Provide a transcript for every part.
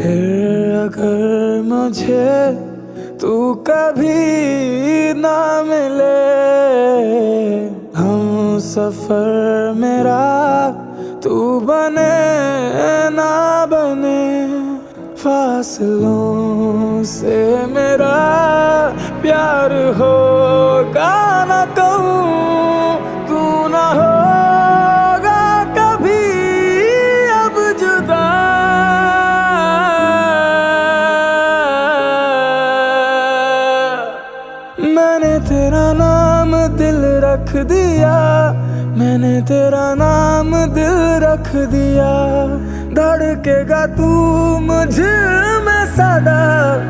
फिर अगर मुझे तू कभी ना मिले, हम सफ़र मेरा तू बने ना बने, फासलों से मेरा प्यार होगा ना मैंने तेरा नाम दिल रख दिया, मैंने तेरा नाम दिल रख दिया। धड़केगा तू मुझे में सदा,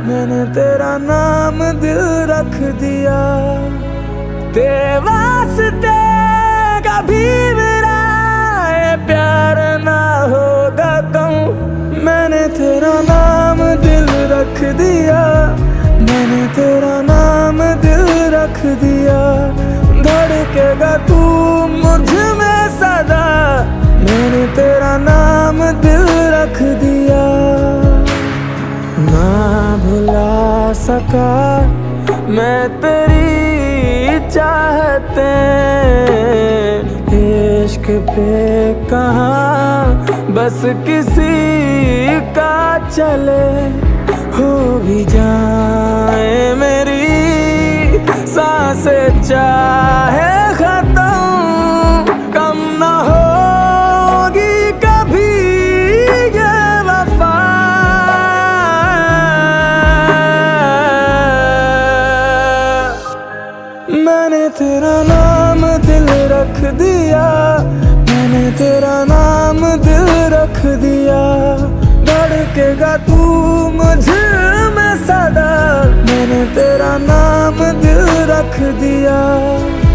मैंने तेरा नाम दिल रख दिया। तेरे वास्ते कभी मेरा रख दिया। धड़केगा तू मुझमें सदा। मैंने तेरा नाम दिल रख दिया। ना भुला सका मैं तेरी चाहते। इश्क पे कहा बस किसी का चले। हो भी जाए साँसें चाहे खत्म कम ना होगी कभी ये वफा। मैंने तेरा नाम दिल रख दिया, मैंने तेरा नाम दिल रख दिया। धड़केगा तू मुझे में सदा, मैंने तेरा नाम दिया।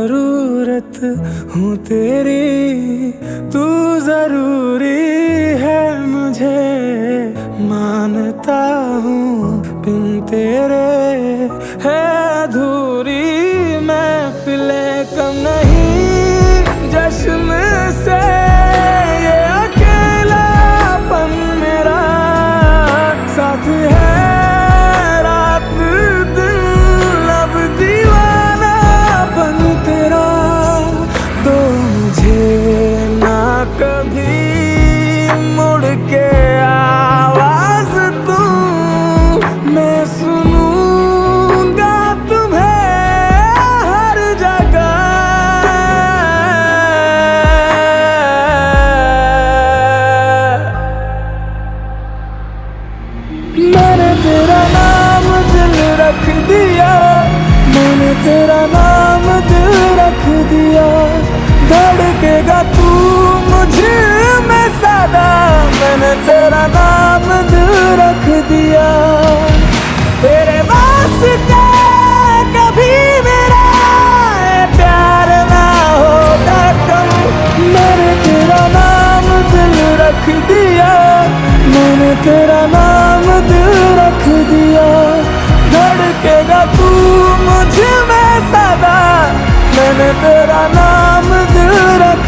ज़रूरत हूँ तेरी तू ज़रूरी है मुझे। मानता हूँ बिन तेरे है अधूरी रख दिया। मैंने तेरा नाम दिल रख दिया। धड़केगा तू मुझे में सदा। मैंने तेरा नाम दिल रख दिया। तेरे वास्ते कभी मेरा प्यार ना होगा कम। मैंने तेरा नाम दिल रख दिया। मैंने तेरा नाम दिल रख दिया। धड़केगा तू मुझमें सदा मैंने तेरा नाम दिल रख